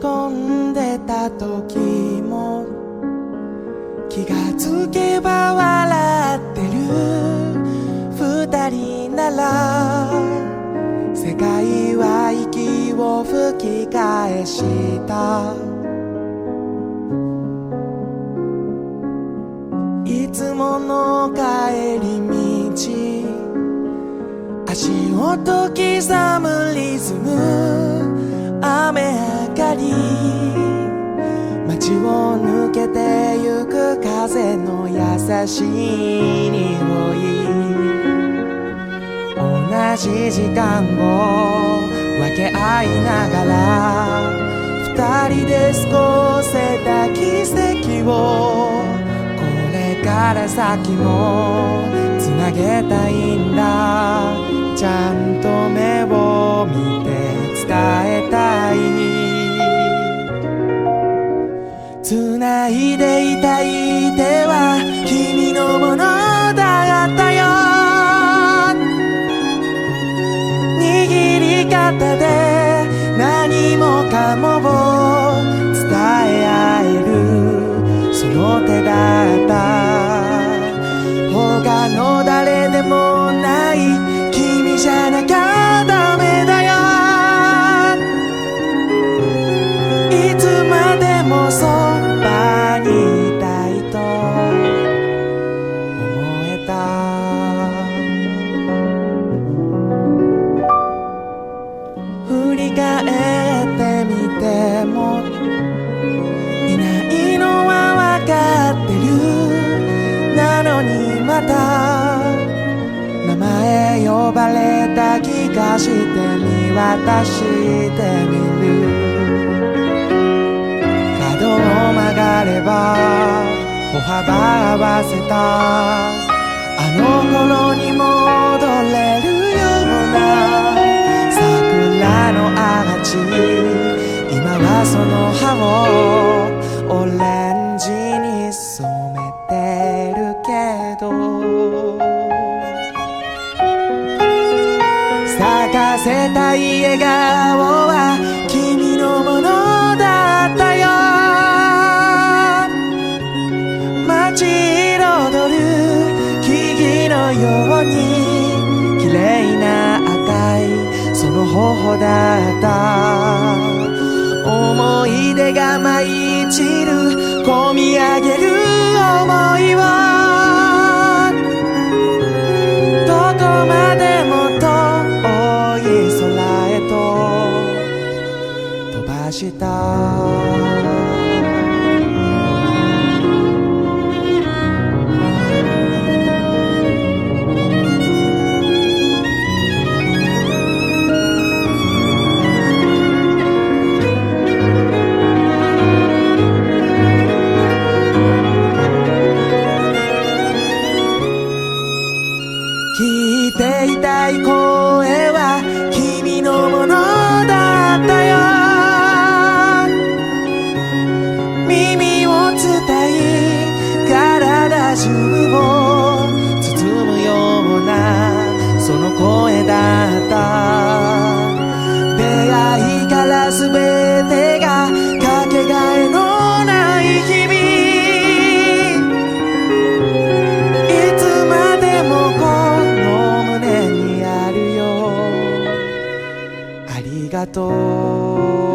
込んでた時も気がつけば笑ってる。二人なら世界は息を吹き返した。いつもの帰り道足音刻むリズム。雨街を抜けてゆく風の優しい匂い同じ時間を分け合いながら二人で過ごせた奇跡をこれから先もつなげたいんだいたい手また。名前呼ばれた気がして見渡してみる。角を曲がれば歩幅合わせた。あの頃に戻れるような桜のアーチ今はその葉をオレせたい笑顔は君のものだったよ。街彩る木々のように綺麗な赤いその頬だった。思い出が舞い散る込み上げる想いをその声だった。出会いから全てがかけがえのない日々。いつまでもこの胸にあるよ。ありがとう。